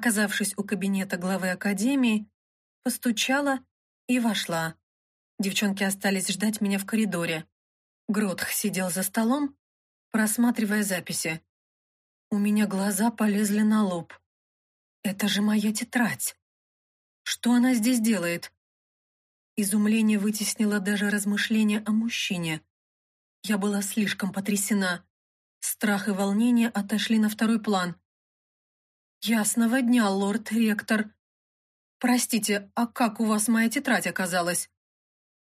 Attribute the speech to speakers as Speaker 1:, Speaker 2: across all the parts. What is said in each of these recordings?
Speaker 1: Оказавшись у кабинета главы академии, постучала и вошла. Девчонки остались ждать меня в коридоре. Гротх сидел за столом, просматривая записи. У меня глаза полезли на лоб. Это же моя тетрадь. Что она здесь делает? Изумление вытеснило даже размышления о мужчине. Я была слишком потрясена. Страх и волнение отошли на второй план. «Ясного дня, лорд-ректор!» «Простите, а как у вас моя тетрадь оказалась?»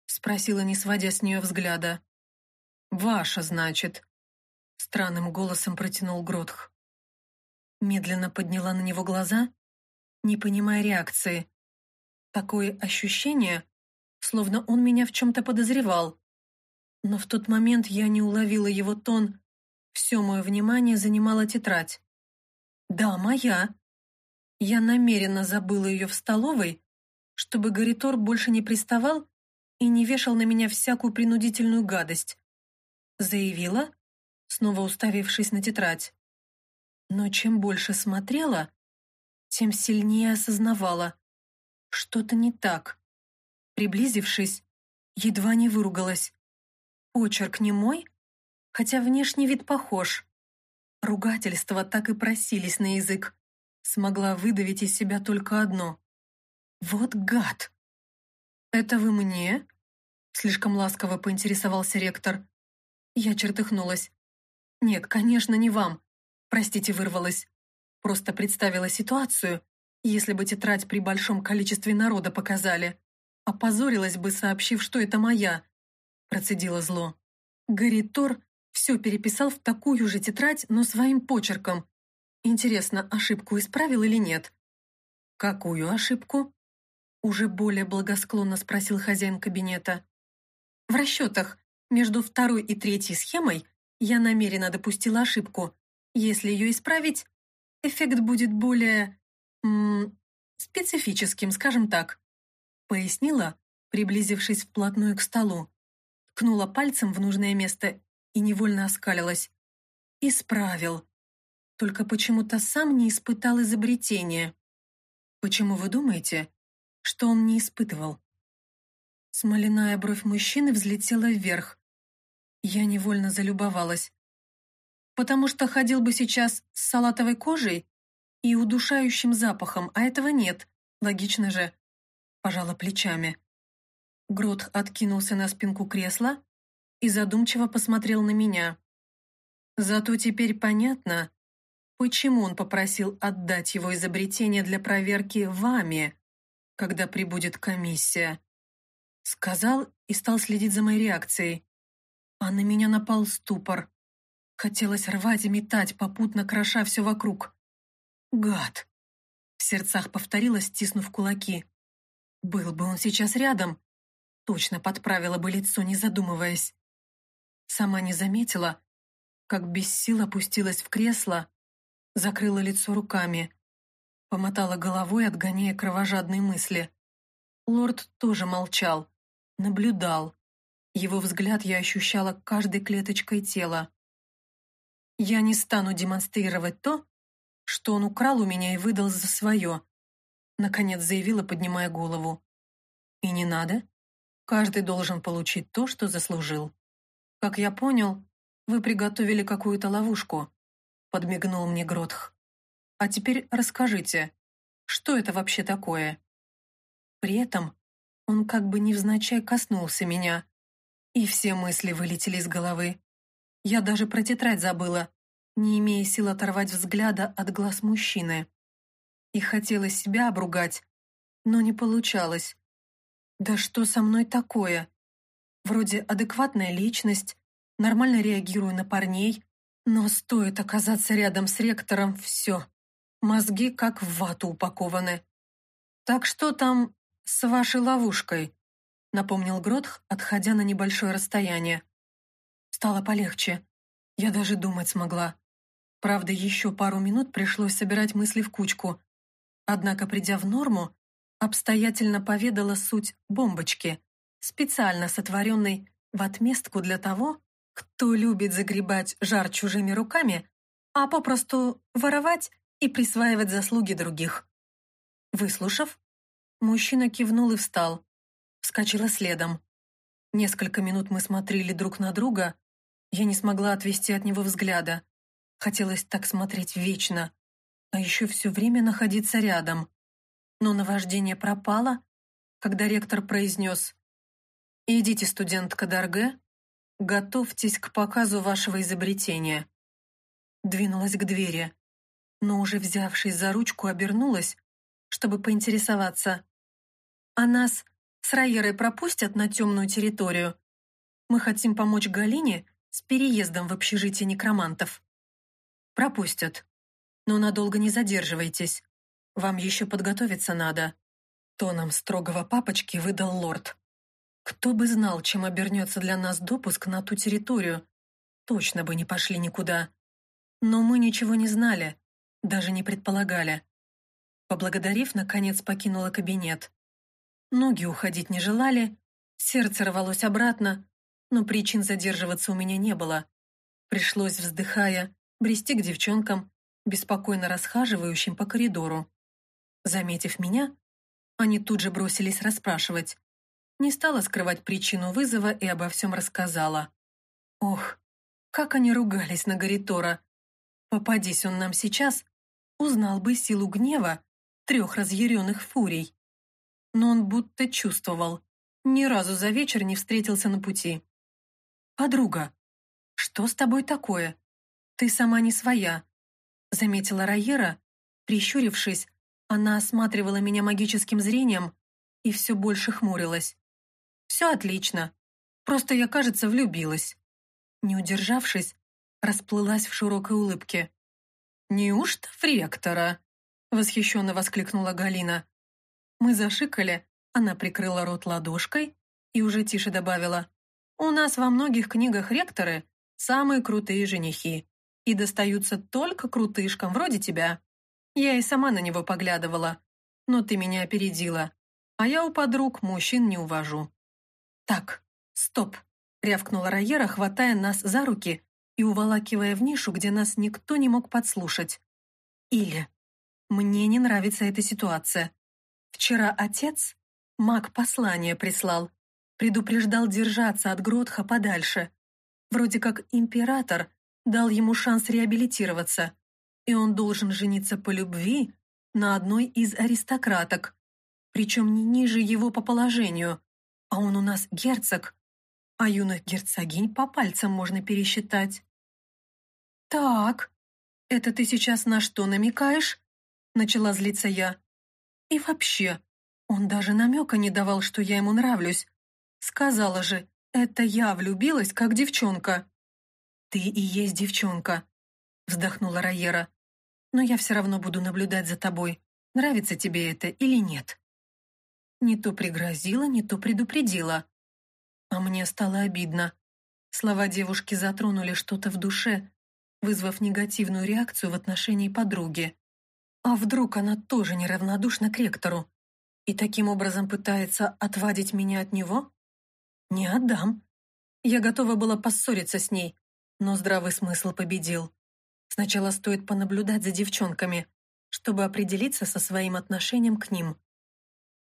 Speaker 1: Спросила, не сводя с нее взгляда. «Ваша, значит», — странным голосом протянул Гротх. Медленно подняла на него глаза, не понимая реакции. Такое ощущение, словно он меня в чем-то подозревал. Но в тот момент я не уловила его тон. Все мое внимание занимала тетрадь. «Да, моя». Я намеренно забыла ее в столовой, чтобы Гаритор больше не приставал и не вешал на меня всякую принудительную гадость. Заявила, снова уставившись на тетрадь. Но чем больше смотрела, тем сильнее осознавала. Что-то не так. Приблизившись, едва не выругалась. Почерк не мой, хотя внешний вид похож. Ругательства так и просились на язык. Смогла выдавить из себя только одно. «Вот гад!» «Это вы мне?» Слишком ласково поинтересовался ректор. Я чертыхнулась. «Нет, конечно, не вам. Простите, вырвалась. Просто представила ситуацию, если бы тетрадь при большом количестве народа показали. Опозорилась бы, сообщив, что это моя. Процедила зло. Гаритор все переписал в такую же тетрадь, но своим почерком. Интересно, ошибку исправил или нет? Какую ошибку? Уже более благосклонно спросил хозяин кабинета. В расчетах между второй и третьей схемой я намеренно допустила ошибку. Если ее исправить, эффект будет более... М специфическим, скажем так пояснила, приблизившись вплотную к столу. Ткнула пальцем в нужное место и невольно оскалилась. Исправил. Только почему-то сам не испытал изобретения. Почему вы думаете, что он не испытывал? Смоляная бровь мужчины взлетела вверх. Я невольно залюбовалась. Потому что ходил бы сейчас с салатовой кожей и удушающим запахом, а этого нет. Логично же пожала плечами. Грот откинулся на спинку кресла и задумчиво посмотрел на меня. Зато теперь понятно, почему он попросил отдать его изобретение для проверки вами, когда прибудет комиссия. Сказал и стал следить за моей реакцией. А на меня напал ступор. Хотелось рвать и метать, попутно кроша все вокруг. «Гад!» — в сердцах повторила, стиснув кулаки. Был бы он сейчас рядом, точно подправила бы лицо, не задумываясь. Сама не заметила, как без сил опустилась в кресло, закрыла лицо руками, помотала головой, отгоняя кровожадные мысли. Лорд тоже молчал, наблюдал. Его взгляд я ощущала каждой клеточкой тела. Я не стану демонстрировать то, что он украл у меня и выдал за свое, Наконец заявила, поднимая голову. «И не надо. Каждый должен получить то, что заслужил. Как я понял, вы приготовили какую-то ловушку», подмигнул мне Гротх. «А теперь расскажите, что это вообще такое?» При этом он как бы невзначай коснулся меня, и все мысли вылетели из головы. Я даже про тетрадь забыла, не имея сил оторвать взгляда от глаз мужчины и хотела себя обругать, но не получалось. Да что со мной такое? Вроде адекватная личность, нормально реагирую на парней, но стоит оказаться рядом с ректором, все. Мозги как в вату упакованы. «Так что там с вашей ловушкой?» напомнил Гротх, отходя на небольшое расстояние. Стало полегче. Я даже думать смогла. Правда, еще пару минут пришлось собирать мысли в кучку, Однако, придя в норму, обстоятельно поведала суть бомбочки, специально сотворенной в отместку для того, кто любит загребать жар чужими руками, а попросту воровать и присваивать заслуги других. Выслушав, мужчина кивнул и встал. Вскочила следом. Несколько минут мы смотрели друг на друга. Я не смогла отвести от него взгляда. Хотелось так смотреть вечно, а еще все время находиться рядом. Но наваждение пропало, когда ректор произнес «Идите, студентка Дарге, готовьтесь к показу вашего изобретения». Двинулась к двери, но уже взявшись за ручку, обернулась, чтобы поинтересоваться. «А нас с Райерой пропустят на темную территорию? Мы хотим помочь Галине с переездом в общежитие некромантов». «Пропустят. Но надолго не задерживайтесь. Вам еще подготовиться надо», — тоном строгого папочки выдал лорд. «Кто бы знал, чем обернется для нас допуск на ту территорию? Точно бы не пошли никуда. Но мы ничего не знали, даже не предполагали». Поблагодарив, наконец покинула кабинет. Ноги уходить не желали, сердце рвалось обратно, но причин задерживаться у меня не было. Пришлось, вздыхая, брести к девчонкам, беспокойно расхаживающим по коридору. Заметив меня, они тут же бросились расспрашивать. Не стала скрывать причину вызова и обо всем рассказала. Ох, как они ругались на Гаритора. Попадись он нам сейчас, узнал бы силу гнева трех разъяренных фурий. Но он будто чувствовал, ни разу за вечер не встретился на пути. «Подруга, что с тобой такое? Ты сама не своя», заметила Райера, прищурившись, она осматривала меня магическим зрением и все больше хмурилась. «Все отлично. Просто я, кажется, влюбилась». Не удержавшись, расплылась в широкой улыбке. «Неужто в ректора?» — восхищенно воскликнула Галина. Мы зашикали, она прикрыла рот ладошкой и уже тише добавила. «У нас во многих книгах ректоры самые крутые женихи и достаются только крутышкам вроде тебя». Я и сама на него поглядывала, но ты меня опередила, а я у подруг мужчин не увожу. Так, стоп, рявкнула Райера, хватая нас за руки и уволакивая в нишу, где нас никто не мог подслушать. Или мне не нравится эта ситуация. Вчера отец маг послание прислал, предупреждал держаться от Гротха подальше. Вроде как император дал ему шанс реабилитироваться и он должен жениться по любви на одной из аристократок, причем не ниже его по положению, а он у нас герцог, а юных герцогинь по пальцам можно пересчитать. «Так, это ты сейчас на что намекаешь?» Начала злиться я. «И вообще, он даже намека не давал, что я ему нравлюсь. Сказала же, это я влюбилась, как девчонка». «Ты и есть девчонка», — вздохнула Райера но я все равно буду наблюдать за тобой, нравится тебе это или нет». Не то пригрозила, не то предупредила. А мне стало обидно. Слова девушки затронули что-то в душе, вызвав негативную реакцию в отношении подруги. А вдруг она тоже неравнодушна к ректору и таким образом пытается отвадить меня от него? Не отдам. Я готова была поссориться с ней, но здравый смысл победил. Сначала стоит понаблюдать за девчонками, чтобы определиться со своим отношением к ним.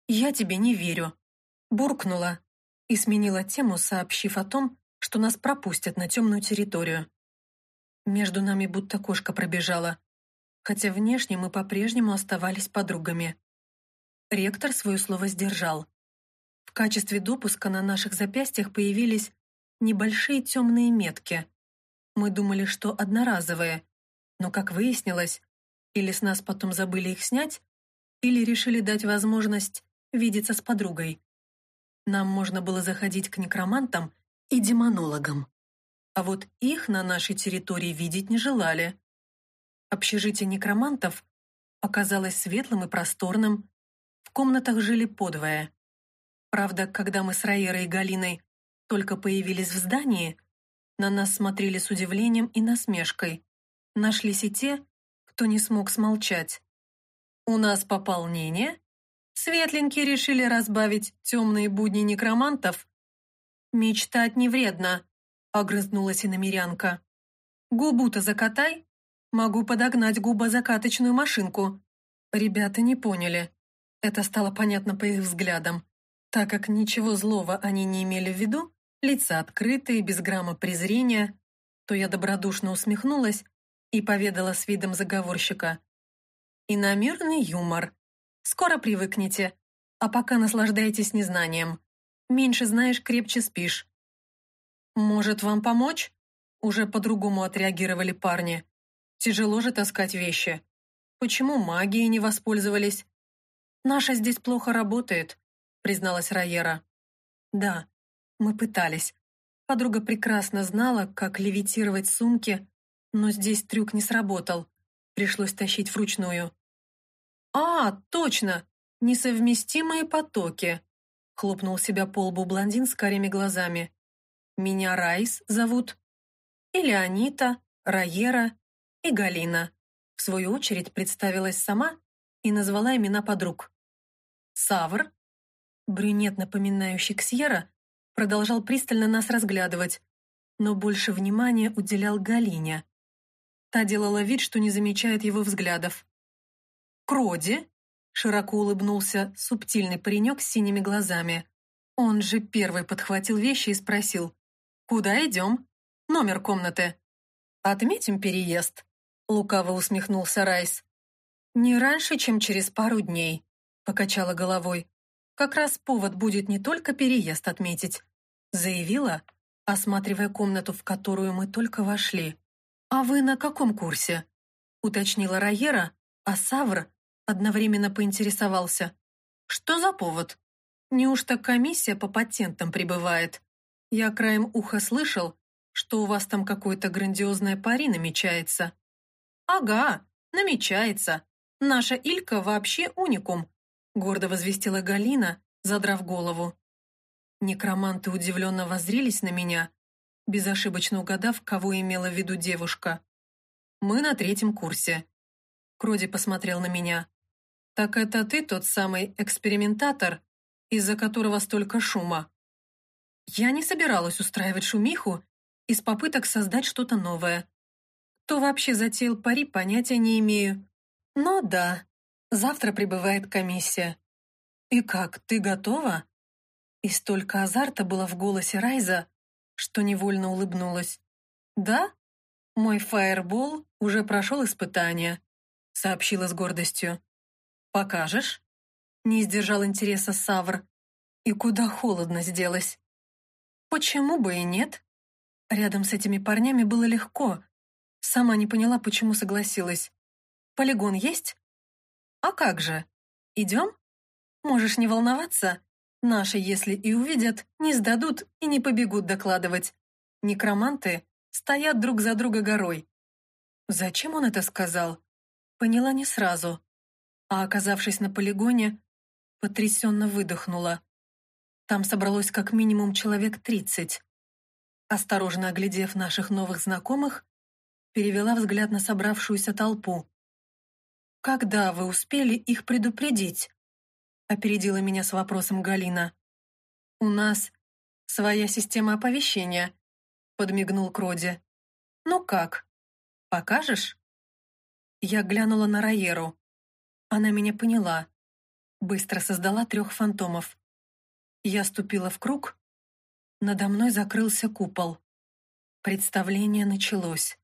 Speaker 1: «Я тебе не верю», — буркнула и сменила тему, сообщив о том, что нас пропустят на темную территорию. Между нами будто кошка пробежала, хотя внешне мы по-прежнему оставались подругами. Ректор свое слово сдержал. В качестве допуска на наших запястьях появились небольшие темные метки. Мы думали, что одноразовые, но, как выяснилось, или с нас потом забыли их снять, или решили дать возможность видеться с подругой. Нам можно было заходить к некромантам и демонологам. А вот их на нашей территории видеть не желали. Общежитие некромантов оказалось светлым и просторным. В комнатах жили подвое. Правда, когда мы с Раерой и Галиной только появились в здании, на нас смотрели с удивлением и насмешкой. Нашлись и те, кто не смог смолчать. «У нас пополнение? Светленькие решили разбавить темные будни некромантов?» «Мечтать не вредно», — огрызнулась иномерянка. «Губу-то закатай. Могу подогнать губозакаточную машинку». Ребята не поняли. Это стало понятно по их взглядам. Так как ничего злого они не имели в виду, лица открытые, без грамма презрения, то я добродушно усмехнулась и поведала с видом заговорщика. «Иномирный юмор. Скоро привыкнете, а пока наслаждайтесь незнанием. Меньше знаешь, крепче спишь». «Может, вам помочь?» Уже по-другому отреагировали парни. «Тяжело же таскать вещи. Почему магией не воспользовались?» «Наша здесь плохо работает», призналась Райера. «Да, мы пытались. Подруга прекрасно знала, как левитировать сумки, но здесь трюк не сработал. Пришлось тащить вручную. «А, точно! Несовместимые потоки!» Хлопнул себя по лбу блондин с карими глазами. «Меня Райс зовут. И Леонита, Райера и Галина». В свою очередь представилась сама и назвала имена подруг. Савр, брюнет, напоминающий Ксьера, продолжал пристально нас разглядывать, но больше внимания уделял Галине. Та делала вид, что не замечает его взглядов. «Кроди?» — широко улыбнулся субтильный паренек с синими глазами. Он же первый подхватил вещи и спросил. «Куда идем? Номер комнаты». «Отметим переезд», — лукаво усмехнулся Райс. «Не раньше, чем через пару дней», — покачала головой. Как раз повод будет не только переезд отметить, заявила, осматривая комнату, в которую мы только вошли. «А вы на каком курсе?» уточнила Райера, а Савр одновременно поинтересовался. «Что за повод? Неужто комиссия по патентам прибывает? Я краем уха слышал, что у вас там какое-то грандиозное пари намечается». «Ага, намечается. Наша Илька вообще уникум гордо возвестила Галина, задрав голову. Некроманты удивленно воззрились на меня, безошибочно угадав, кого имела в виду девушка. «Мы на третьем курсе». Кроди посмотрел на меня. «Так это ты тот самый экспериментатор, из-за которого столько шума?» Я не собиралась устраивать шумиху из попыток создать что-то новое. Кто вообще затеял пари, понятия не имею. Но да, Завтра прибывает комиссия. И как, ты готова? И столько азарта было в голосе Райза, что невольно улыбнулась. Да, мой фаербол уже прошел испытание, сообщила с гордостью. Покажешь? Не сдержал интереса Савр. И куда холодно сделалось. Почему бы и нет? Рядом с этими парнями было легко. Сама не поняла, почему согласилась. Полигон есть? «А как же? Идем? Можешь не волноваться. Наши, если и увидят, не сдадут и не побегут докладывать. Некроманты стоят друг за друга горой». Зачем он это сказал? Поняла не сразу. А оказавшись на полигоне, потрясенно выдохнула. Там собралось как минимум человек тридцать. Осторожно оглядев наших новых знакомых, перевела взгляд на собравшуюся толпу. «Когда вы успели их предупредить?» Опередила меня с вопросом Галина. «У нас своя система оповещения», подмигнул Кроди. «Ну как, покажешь?» Я глянула на Райеру. Она меня поняла. Быстро создала трех фантомов. Я ступила в круг. Надо мной закрылся купол. Представление началось.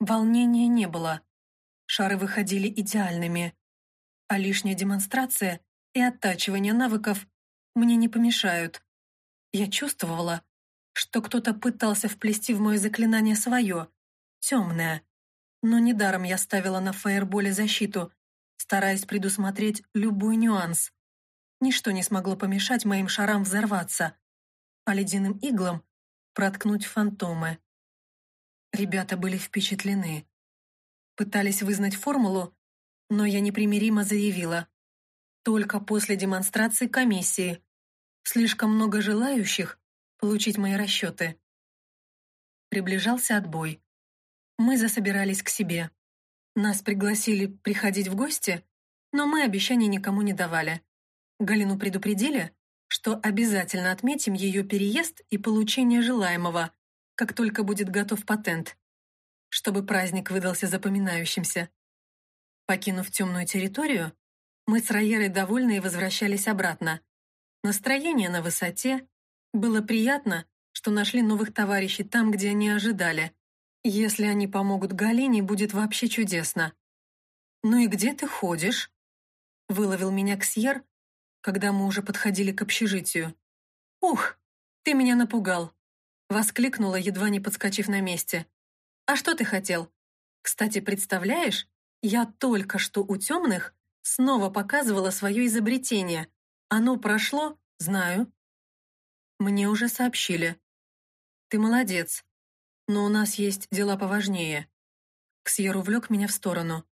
Speaker 1: Волнения не было. Шары выходили идеальными, а лишняя демонстрация и оттачивание навыков мне не помешают. Я чувствовала, что кто-то пытался вплести в мое заклинание свое, темное. Но недаром я ставила на фаерболе защиту, стараясь предусмотреть любой нюанс. Ничто не смогло помешать моим шарам взорваться, а ледяным иглам проткнуть фантомы. Ребята были впечатлены. Пытались вызнать формулу, но я непримиримо заявила. Только после демонстрации комиссии. Слишком много желающих получить мои расчеты. Приближался отбой. Мы засобирались к себе. Нас пригласили приходить в гости, но мы обещаний никому не давали. Галину предупредили, что обязательно отметим ее переезд и получение желаемого, как только будет готов патент. чтобы праздник выдался запоминающимся. Покинув темную территорию, мы с Райерой довольны и возвращались обратно. Настроение на высоте. Было приятно, что нашли новых товарищей там, где они ожидали. Если они помогут Галине, будет вообще чудесно. «Ну и где ты ходишь?» Выловил меня Ксьер, когда мы уже подходили к общежитию. «Ух, ты меня напугал!» Воскликнула, едва не подскочив на месте. «А что ты хотел? Кстати, представляешь, я только что у темных снова показывала свое изобретение. Оно прошло, знаю». «Мне уже сообщили», ты молодец. Но у нас есть дела поважнее. Ксьер увлек меня в сторону.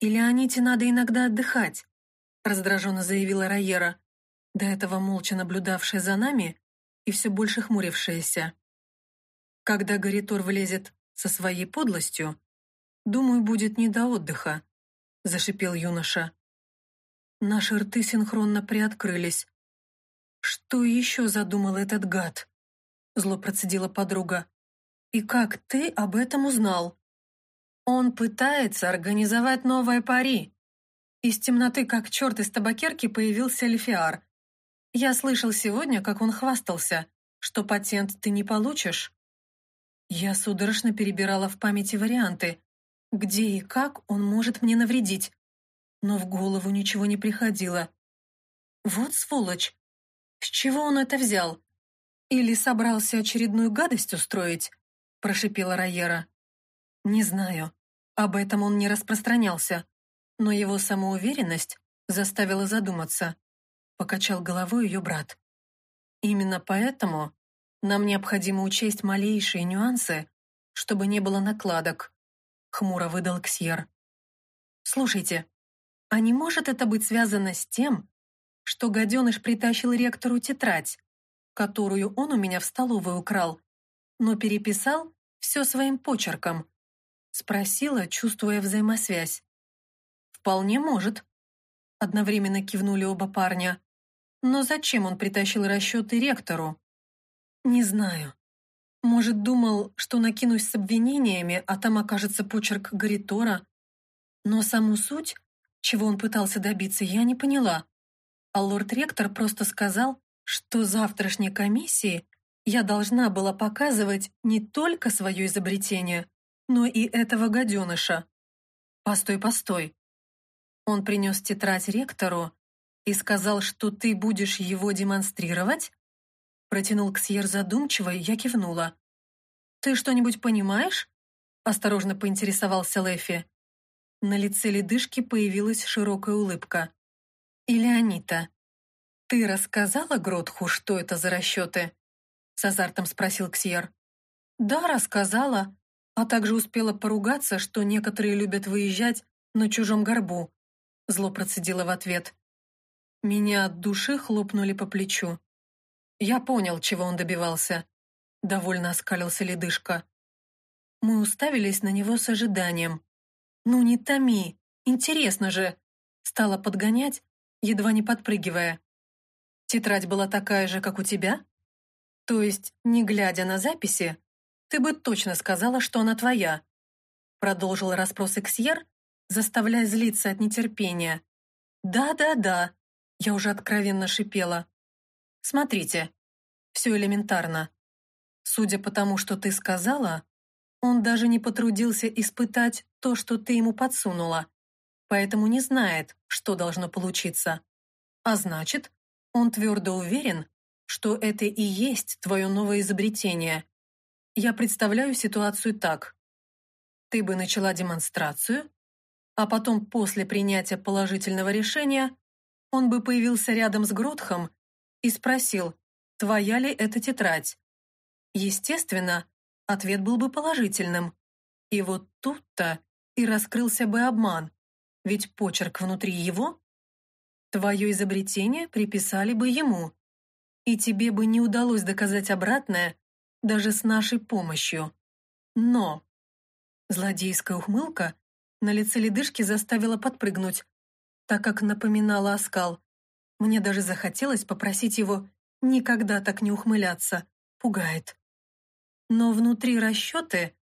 Speaker 1: «Или Аните надо иногда отдыхать», — раздраженно заявила Райера, до этого молча наблюдавшая за нами и все больше хмурившаяся. «Когда Гаритор влезет со своей подлостью, думаю, будет не до отдыха», — зашипел юноша. Наши рты синхронно приоткрылись. Что еще задумал этот гад? зло процедила подруга. «И как ты об этом узнал?» «Он пытается организовать новое пари». Из темноты, как черт из табакерки, появился Эльфиар. «Я слышал сегодня, как он хвастался, что патент ты не получишь». Я судорожно перебирала в памяти варианты, где и как он может мне навредить, но в голову ничего не приходило. Вот сволочь! С чего он это взял? «Или собрался очередную гадость устроить?» — прошипела Райера. «Не знаю. Об этом он не распространялся. Но его самоуверенность заставила задуматься», — покачал головой ее брат. «Именно поэтому нам необходимо учесть малейшие нюансы, чтобы не было накладок», — хмуро выдал Ксьер. «Слушайте, а не может это быть связано с тем, что гаденыш притащил ректору тетрадь, которую он у меня в столовой украл, но переписал все своим почерком. Спросила, чувствуя взаимосвязь. «Вполне может», — одновременно кивнули оба парня. «Но зачем он притащил расчеты ректору?» «Не знаю. Может, думал, что накинусь с обвинениями, а там окажется почерк Гаритора. Но саму суть, чего он пытался добиться, я не поняла. А лорд-ректор просто сказал, что завтрашней комиссии я должна была показывать не только свое изобретение, но и этого гаденыша. Постой, постой. Он принес тетрадь ректору и сказал, что ты будешь его демонстрировать? Протянул Ксьер задумчиво, я кивнула. «Ты что-нибудь понимаешь?» Осторожно поинтересовался Лэфи. На лице ледышки появилась широкая улыбка. «Или Анита?» «Ты рассказала Гротху, что это за расчеты?» С азартом спросил Ксьер. «Да, рассказала, а также успела поругаться, что некоторые любят выезжать на чужом горбу», зло процедила в ответ. Меня от души хлопнули по плечу. Я понял, чего он добивался. Довольно оскалился ледышка. Мы уставились на него с ожиданием. «Ну не томи, интересно же!» Стала подгонять, едва не подпрыгивая. Тетрадь была такая же, как у тебя? То есть, не глядя на записи, ты бы точно сказала, что она твоя. Продолжил расспросы Ксьер, заставляя злиться от нетерпения. «Да-да-да», я уже откровенно шипела. «Смотрите, все элементарно. Судя по тому, что ты сказала, он даже не потрудился испытать то, что ты ему подсунула, поэтому не знает, что должно получиться. А значит, он твердо уверен, что это и есть твое новое изобретение. Я представляю ситуацию так. Ты бы начала демонстрацию, а потом после принятия положительного решения он бы появился рядом с Гротхом и спросил, твоя ли это тетрадь. Естественно, ответ был бы положительным. И вот тут-то и раскрылся бы обман, ведь почерк внутри его Твое изобретение приписали бы ему, и тебе бы не удалось доказать обратное даже с нашей помощью. Но злодейская ухмылка на лице ледышки заставила подпрыгнуть, так как напоминала оскал. Мне даже захотелось попросить его никогда так не ухмыляться. Пугает. Но внутри расчеты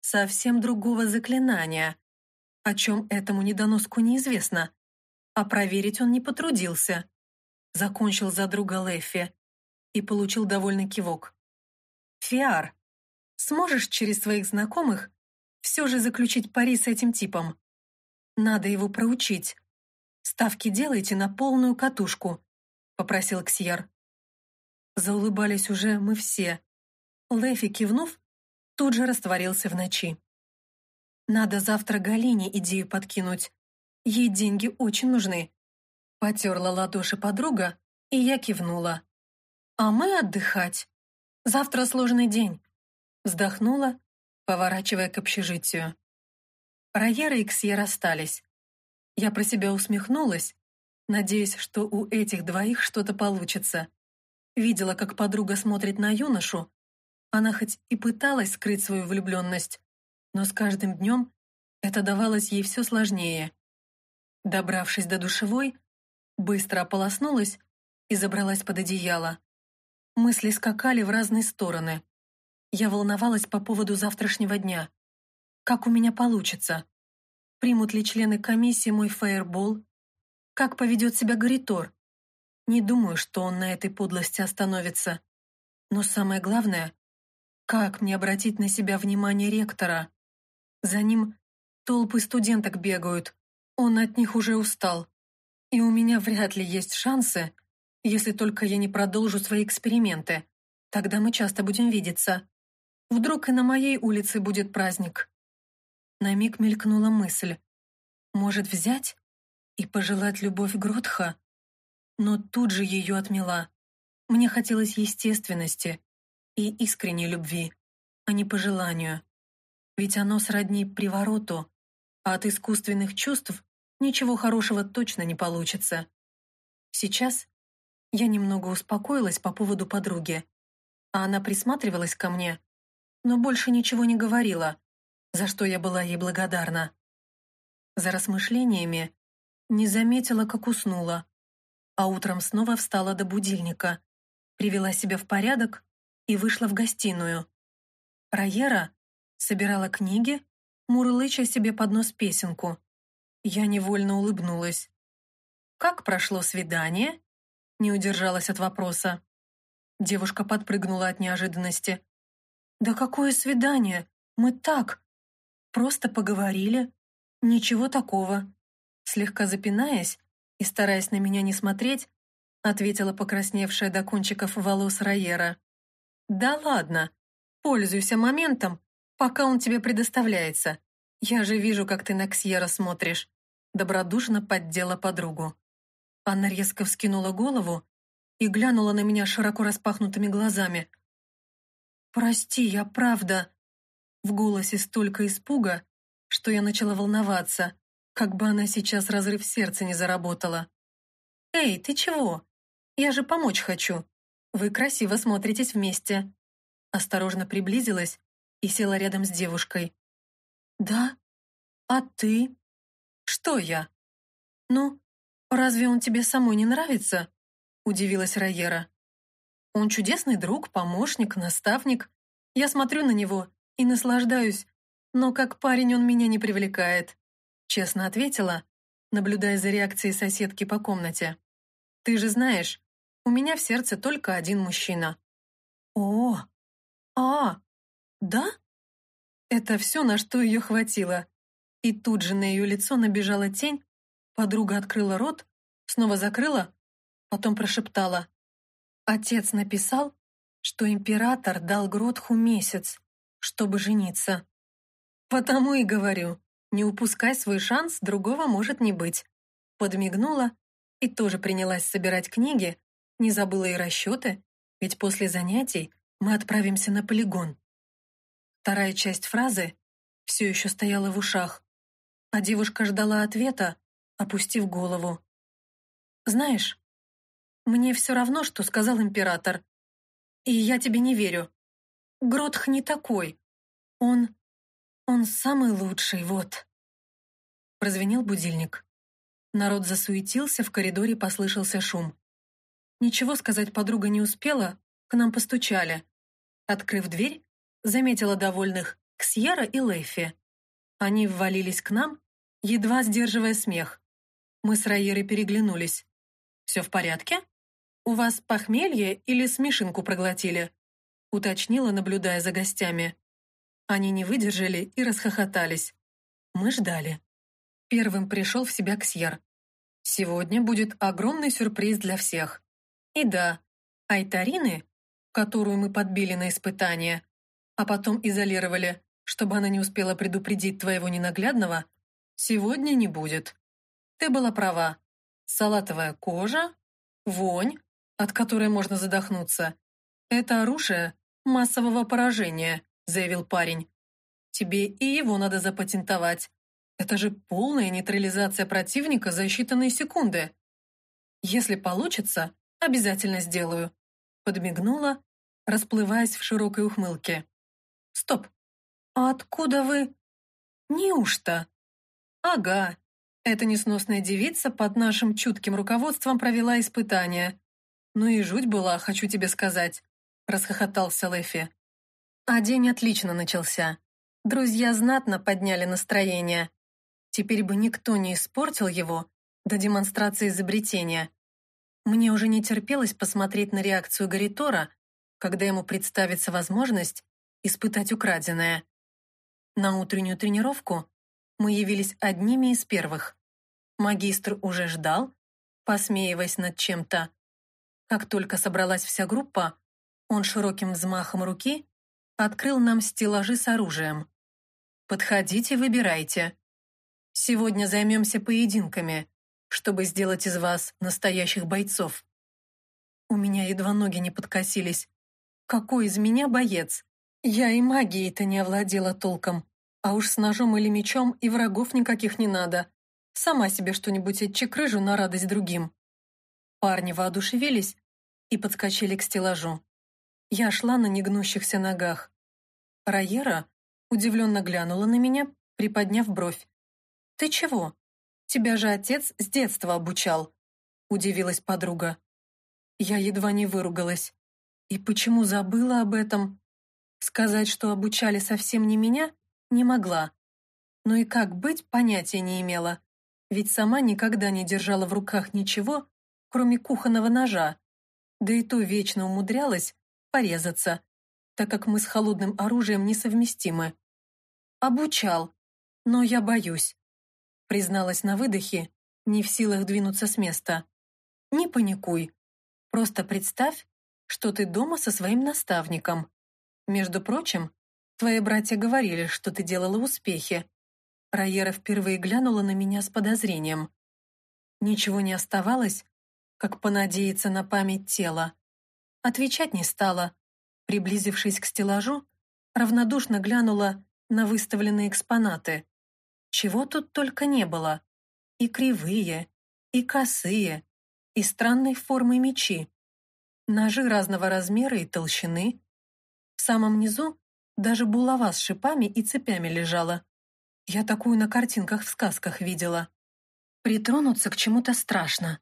Speaker 1: совсем другого заклинания, о чем этому недоноску неизвестно, а проверить он не потрудился. Закончил за друга Лэффи и получил довольный кивок. «Фиар, сможешь через своих знакомых все же заключить пари с этим типом? Надо его проучить. Ставки делайте на полную катушку», — попросил Ксьер. Заулыбались уже мы все. Лэфи, кивнув, тут же растворился в ночи. Надо завтра Галине идею подкинуть. Ей деньги очень нужны. Потерла ладоши подруга, и я кивнула. А мы отдыхать. Завтра сложный день. Вздохнула, поворачивая к общежитию. Райера и Ксье расстались. Я про себя усмехнулась, надеясь, что у этих двоих что-то получится. Видела, как подруга смотрит на юношу. Она хоть и пыталась скрыть свою влюбленность, но с каждым днем это давалось ей все сложнее. Добравшись до душевой, быстро ополоснулась и забралась под одеяло. Мысли скакали в разные стороны. Я волновалась по поводу завтрашнего дня. Как у меня получится? Примут ли члены комиссии мой фаербол? Как поведет себя Гаритор? Не думаю, что он на этой подлости остановится. Но самое главное, как мне обратить на себя внимание ректора? За ним толпы студенток бегают. Он от них уже устал. И у меня вряд ли есть шансы, если только я не продолжу свои эксперименты. Тогда мы часто будем видеться. Вдруг и на моей улице будет праздник. На миг мелькнула мысль. Может, взять и пожелать любовь Гротха? но тут же ее отмела. Мне хотелось естественности и искренней любви, а не по желанию. Ведь оно сродни привороту, а от искусственных чувств ничего хорошего точно не получится. Сейчас я немного успокоилась по поводу подруги, а она присматривалась ко мне, но больше ничего не говорила, за что я была ей благодарна. За размышлениями не заметила, как уснула, а утром снова встала до будильника, привела себя в порядок и вышла в гостиную. Райера собирала книги, мурлыча себе под нос песенку. Я невольно улыбнулась. «Как прошло свидание?» Не удержалась от вопроса. Девушка подпрыгнула от неожиданности. «Да какое свидание? Мы так! Просто поговорили. Ничего такого». Слегка запинаясь, и, стараясь на меня не смотреть, ответила покрасневшая до кончиков волос Райера. «Да ладно, пользуйся моментом, пока он тебе предоставляется. Я же вижу, как ты на Ксьера смотришь», добродушно поддела подругу. Она резко вскинула голову и глянула на меня широко распахнутыми глазами. «Прости, я правда...» В голосе столько испуга, что я начала волноваться. Как бы она сейчас разрыв сердца не заработала. «Эй, ты чего? Я же помочь хочу. Вы красиво смотритесь вместе». Осторожно приблизилась и села рядом с девушкой. «Да? А ты?» «Что я?» «Ну, разве он тебе самой не нравится?» Удивилась Райера. «Он чудесный друг, помощник, наставник. Я смотрю на него и наслаждаюсь, но как парень он меня не привлекает честно ответила, наблюдая за реакцией соседки по комнате. «Ты же знаешь, у меня в сердце только один мужчина». «О, а, да?» Это все, на что ее хватило. И тут же на ее лицо набежала тень, подруга открыла рот, снова закрыла, потом прошептала. Отец написал, что император дал Гротху месяц, чтобы жениться. Потому и говорю, не упускай свой шанс, другого может не быть. Подмигнула и тоже принялась собирать книги, не забыла и расчеты, ведь после занятий мы отправимся на полигон. Вторая часть фразы все еще стояла в ушах, а девушка ждала ответа, опустив голову. «Знаешь, мне все равно, что сказал император, и я тебе не верю. Гротх не такой. Он он самый лучший, вот. Прозвенел будильник. Народ засуетился, в коридоре послышался шум. Ничего сказать подруга не успела, к нам постучали. Открыв дверь, заметила довольных Ксьера и Лэфи. Они ввалились к нам, едва сдерживая смех. Мы с Райерой переглянулись. «Все в порядке? У вас похмелье или смешинку проглотили?» уточнила, наблюдая за гостями. Они не выдержали и расхохотались. Мы ждали. Первым пришел в себя Ксьер. Сегодня будет огромный сюрприз для всех. И да, Айтарины, которую мы подбили на испытание, а потом изолировали, чтобы она не успела предупредить твоего ненаглядного, сегодня не будет. Ты была права. Салатовая кожа, вонь, от которой можно задохнуться. Это оружие массового поражения, заявил парень. Тебе и его надо запатентовать. Это же полная нейтрализация противника за считанные секунды. Если получится, обязательно сделаю. Подмигнула, расплываясь в широкой ухмылке. Стоп. А откуда вы? Неужто? Ага. Эта несносная девица под нашим чутким руководством провела испытания. Ну и жуть была, хочу тебе сказать, расхохотался Лэфи. А день отлично начался. Друзья знатно подняли настроение. Теперь бы никто не испортил его до демонстрации изобретения. Мне уже не терпелось посмотреть на реакцию Гаритора, когда ему представится возможность испытать украденное. На утреннюю тренировку мы явились одними из первых. Магистр уже ждал, посмеиваясь над чем-то. Как только собралась вся группа, он широким взмахом руки открыл нам стеллажи с оружием. «Подходите, выбирайте. Сегодня займемся поединками, чтобы сделать из вас настоящих бойцов». У меня едва ноги не подкосились. Какой из меня боец? Я и магией-то не овладела толком. А уж с ножом или мечом и врагов никаких не надо. Сама себе что-нибудь отчекрыжу на радость другим. Парни воодушевились и подскочили к стеллажу. Я шла на негнущихся ногах. Райера удивленно глянула на меня, приподняв бровь. «Ты чего? Тебя же отец с детства обучал», — удивилась подруга. Я едва не выругалась. И почему забыла об этом? Сказать, что обучали совсем не меня, не могла. Но и как быть, понятия не имела. Ведь сама никогда не держала в руках ничего, кроме кухонного ножа. Да и то вечно умудрялась порезаться, так как мы с холодным оружием несовместимы. Обучал, но я боюсь призналась на выдохе, не в силах двинуться с места. «Не паникуй. Просто представь, что ты дома со своим наставником. Между прочим, твои братья говорили, что ты делала успехи». Райера впервые глянула на меня с подозрением. Ничего не оставалось, как понадеяться на память тела. Отвечать не стала. Приблизившись к стеллажу, равнодушно глянула на выставленные экспонаты. Чего тут только не было. И кривые, и косые, и странной формы мечи. Ножи разного размера и толщины. В самом низу даже булава с шипами и цепями лежала. Я такую на картинках в сказках видела. Притронуться к чему-то страшно.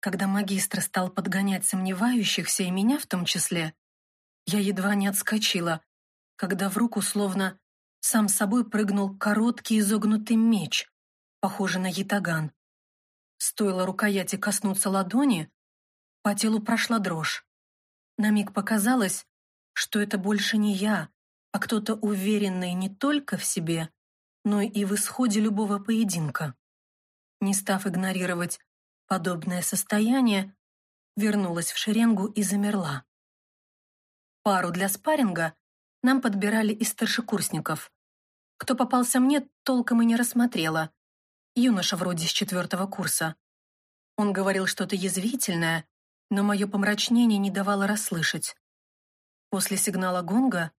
Speaker 1: Когда магистр стал подгонять сомневающихся, и меня в том числе, я едва не отскочила, когда в руку словно сам собой прыгнул короткий изогнутый меч, похожий на ятаган. Стоило рукояти коснуться ладони, по телу прошла дрожь. На миг показалось, что это больше не я, а кто-то уверенный не только в себе, но и в исходе любого поединка. Не став игнорировать подобное состояние, вернулась в шеренгу и замерла. Пару для спарринга нам подбирали из старшекурсников. Кто попался мне, толком и не рассмотрела. Юноша вроде с четвертого курса. Он говорил что-то язвительное, но мое помрачнение не давало расслышать. После сигнала гонга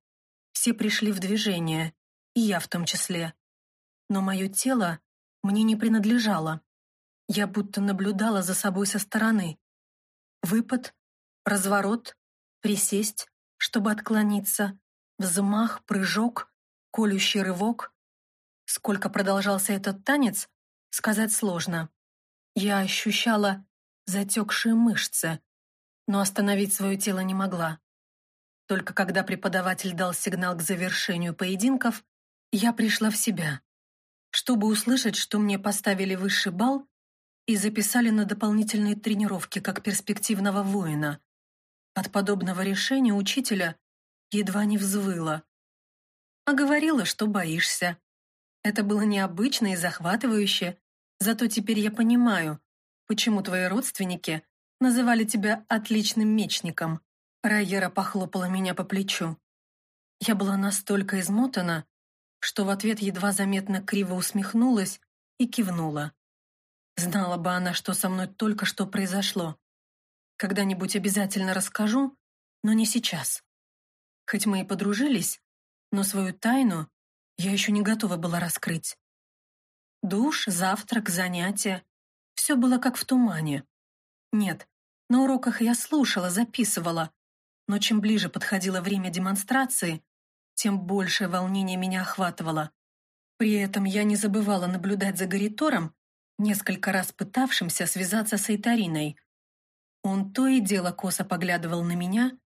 Speaker 1: все пришли в движение, и я в том числе. Но мое тело мне не принадлежало. Я будто наблюдала за собой со стороны. Выпад, разворот, присесть, чтобы отклониться, Взмах, прыжок, колющий рывок. Сколько продолжался этот танец, сказать сложно. Я ощущала затекшие мышцы, но остановить свое тело не могла. Только когда преподаватель дал сигнал к завершению поединков, я пришла в себя, чтобы услышать, что мне поставили высший балл и записали на дополнительные тренировки как перспективного воина. От подобного решения учителя едва не взвыла. А говорила, что боишься. Это было необычно и захватывающе, зато теперь я понимаю, почему твои родственники называли тебя отличным мечником. Райера похлопала меня по плечу. Я была настолько измотана, что в ответ едва заметно криво усмехнулась и кивнула. Знала бы она, что со мной только что произошло. Когда-нибудь обязательно расскажу, но не сейчас. Хоть мы и подружились, но свою тайну я еще не готова была раскрыть. Душ, завтрак, занятия — все было как в тумане. Нет, на уроках я слушала, записывала, но чем ближе подходило время демонстрации, тем большее волнение меня охватывало. При этом я не забывала наблюдать за Гаритором, несколько раз пытавшимся связаться с Эйтариной. Он то и дело косо поглядывал на меня,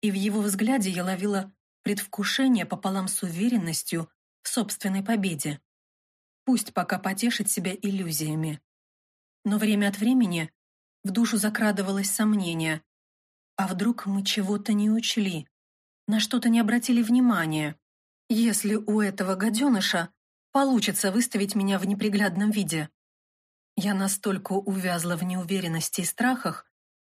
Speaker 1: и в его взгляде я ловила предвкушение пополам с уверенностью в собственной победе. Пусть пока потешит себя иллюзиями. Но время от времени в душу закрадывалось сомнение. А вдруг мы чего-то не учли, на что-то не обратили внимания? Если у этого гаденыша получится выставить меня в неприглядном виде. Я настолько увязла в неуверенности и страхах,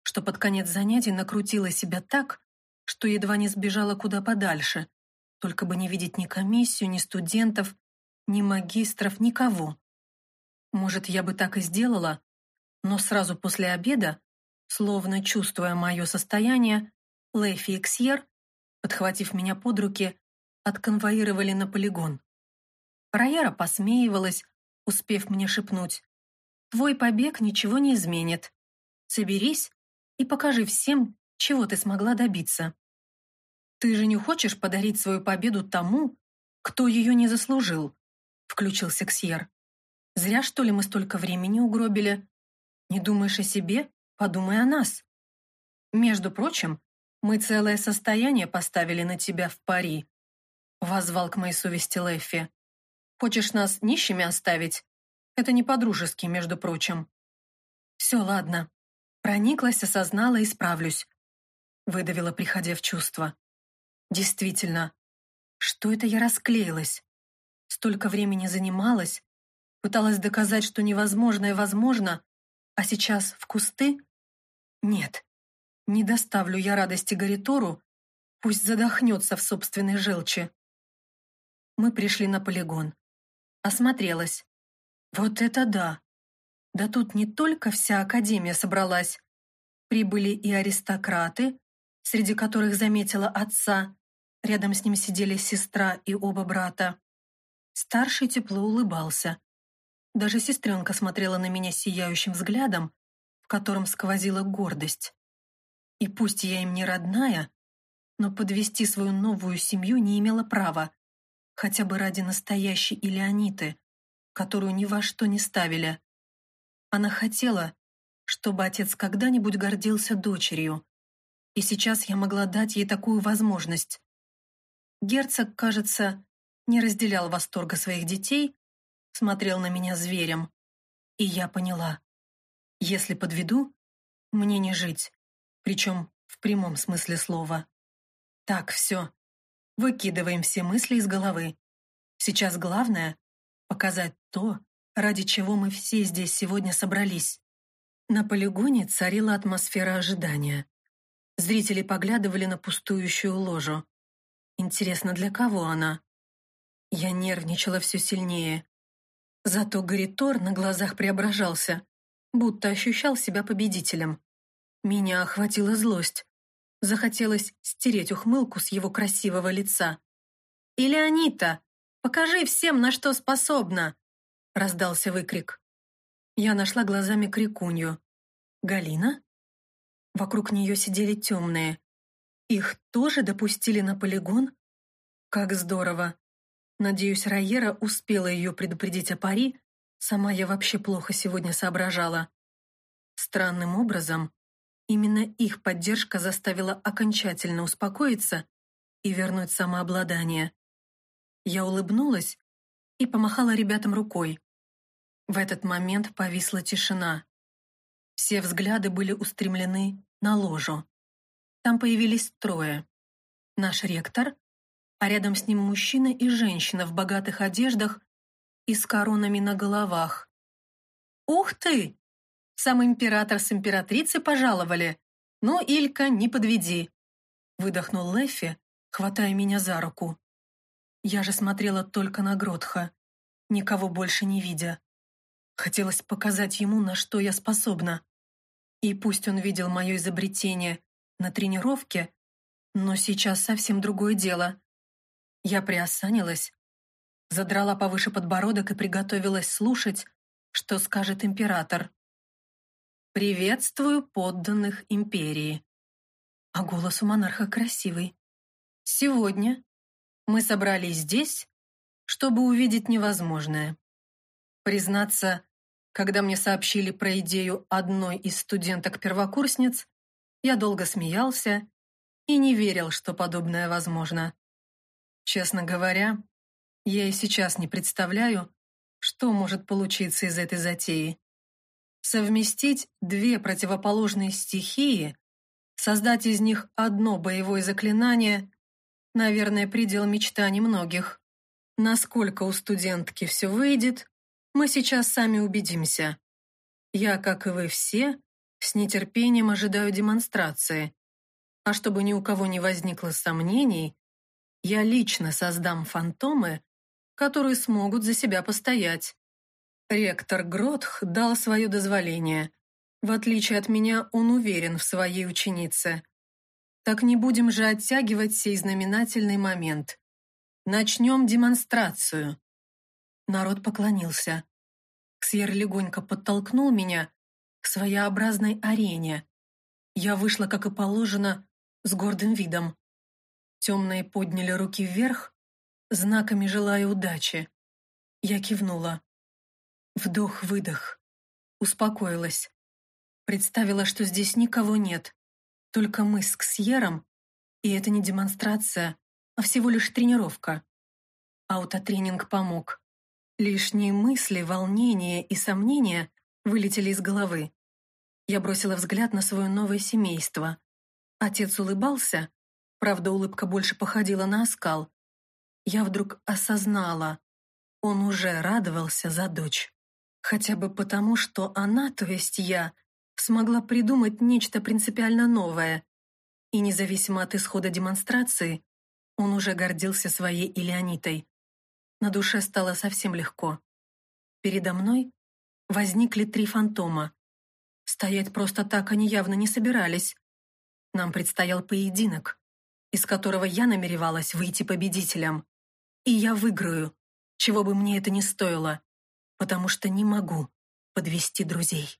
Speaker 1: что под конец занятий накрутила себя так, что едва не сбежала куда подальше, только бы не видеть ни комиссию, ни студентов, ни магистров, никого. Может, я бы так и сделала, но сразу после обеда, словно чувствуя мое состояние, Лэфи и Ксьер, подхватив меня под руки, отконвоировали на полигон. Раяра посмеивалась, успев мне шепнуть. «Твой побег ничего не изменит. Соберись и покажи всем, чего ты смогла добиться. Ты же не хочешь подарить свою победу тому, кто ее не заслужил?» Включился Ксьер. «Зря, что ли, мы столько времени угробили? Не думаешь о себе? Подумай о нас. Между прочим, мы целое состояние поставили на тебя в пари», возвал к моей совести Лэффи. «Хочешь нас нищими оставить? Это не по-дружески, между прочим». «Все, ладно. Прониклась, осознала и справлюсь», выдавила, приходя в чувство. Действительно, что это я расклеилась? Столько времени занималась, пыталась доказать, что невозможное возможно, а сейчас в кусты? Нет, не доставлю я радости Гаритору, пусть задохнется в собственной желчи. Мы пришли на полигон. Осмотрелась. Вот это да! Да тут не только вся Академия собралась. Прибыли и аристократы, среди которых заметила отца. Рядом с ним сидели сестра и оба брата. Старший тепло улыбался. Даже сестренка смотрела на меня сияющим взглядом, в котором сквозила гордость. И пусть я им не родная, но подвести свою новую семью не имела права, хотя бы ради настоящей Илеониты, которую ни во что не ставили. Она хотела, чтобы отец когда-нибудь гордился дочерью, и сейчас я могла дать ей такую возможность. Герцог, кажется, не разделял восторга своих детей, смотрел на меня зверем. И я поняла. Если подведу, мне не жить, причем в прямом смысле слова. Так, все. Выкидываем все мысли из головы. Сейчас главное — показать то, ради чего мы все здесь сегодня собрались. На полигоне царила атмосфера ожидания. Зрители поглядывали на пустующую ложу. Интересно, для кого она? Я нервничала все сильнее. Зато Гаритор на глазах преображался, будто ощущал себя победителем. Меня охватила злость. Захотелось стереть ухмылку с его красивого лица. «Или Анита, покажи всем, на что способна!» раздался выкрик. Я нашла глазами крикунью. «Галина?» Вокруг нее сидели темные. Их тоже допустили на полигон? Как здорово! Надеюсь, Райера успела ее предупредить о пари, сама я вообще плохо сегодня соображала. Странным образом Именно их поддержка заставила окончательно успокоиться и вернуть самообладание. Я улыбнулась и помахала ребятам рукой. В этот момент повисла тишина. Все взгляды были устремлены на ложу. Там появились трое. Наш ректор, а рядом с ним мужчина и женщина в богатых одеждах и с коронами на головах. «Ух ты! Сам император с императрицей пожаловали! Ну, Илька, не подведи!» Выдохнул Лэффи, хватая меня за руку. Я же смотрела только на Гротха, никого больше не видя. Хотелось показать ему, на что я способна. И пусть он видел мое изобретение на тренировке, но сейчас совсем другое дело. Я приосанилась, задрала повыше подбородок и приготовилась слушать, что скажет император. «Приветствую подданных империи». А голос у монарха красивый. «Сегодня мы собрались здесь, чтобы увидеть невозможное. Признаться, когда мне сообщили про идею одной из студенток-первокурсниц, я долго смеялся и не верил, что подобное возможно. Честно говоря, я и сейчас не представляю, что может получиться из этой затеи. Совместить две противоположные стихии, создать из них одно боевое заклинание, наверное, предел мечтаний многих. Насколько у студентки все выйдет, мы сейчас сами убедимся. Я, как и вы все, с нетерпением ожидаю демонстрации. А чтобы ни у кого не возникло сомнений, я лично создам фантомы, которые смогут за себя постоять. Ректор Гротх дал свое дозволение. В отличие от меня, он уверен в своей ученице. Так не будем же оттягивать сей знаменательный момент. Начнем демонстрацию. Народ поклонился. Ксьер легонько подтолкнул меня к своеобразной арене. Я вышла, как и положено, с гордым видом. Темные подняли руки вверх, знаками желая удачи. Я кивнула. Вдох-выдох. Успокоилась. Представила, что здесь никого нет. Только мы с Ксьером, и это не демонстрация, а всего лишь тренировка. Аутотренинг помог. Лишние мысли, волнения и сомнения вылетели из головы. Я бросила взгляд на свое новое семейство. Отец улыбался, правда, улыбка больше походила на оскал. Я вдруг осознала, он уже радовался за дочь. Хотя бы потому, что она, то есть я, смогла придумать нечто принципиально новое. И независимо от исхода демонстрации, он уже гордился своей Илеонитой. На душе стало совсем легко. Передо мной возникли три фантома. Стоять просто так они явно не собирались. Нам предстоял поединок, из которого я намеревалась выйти победителем. И я выиграю, чего бы мне это ни стоило, потому что не могу подвести друзей.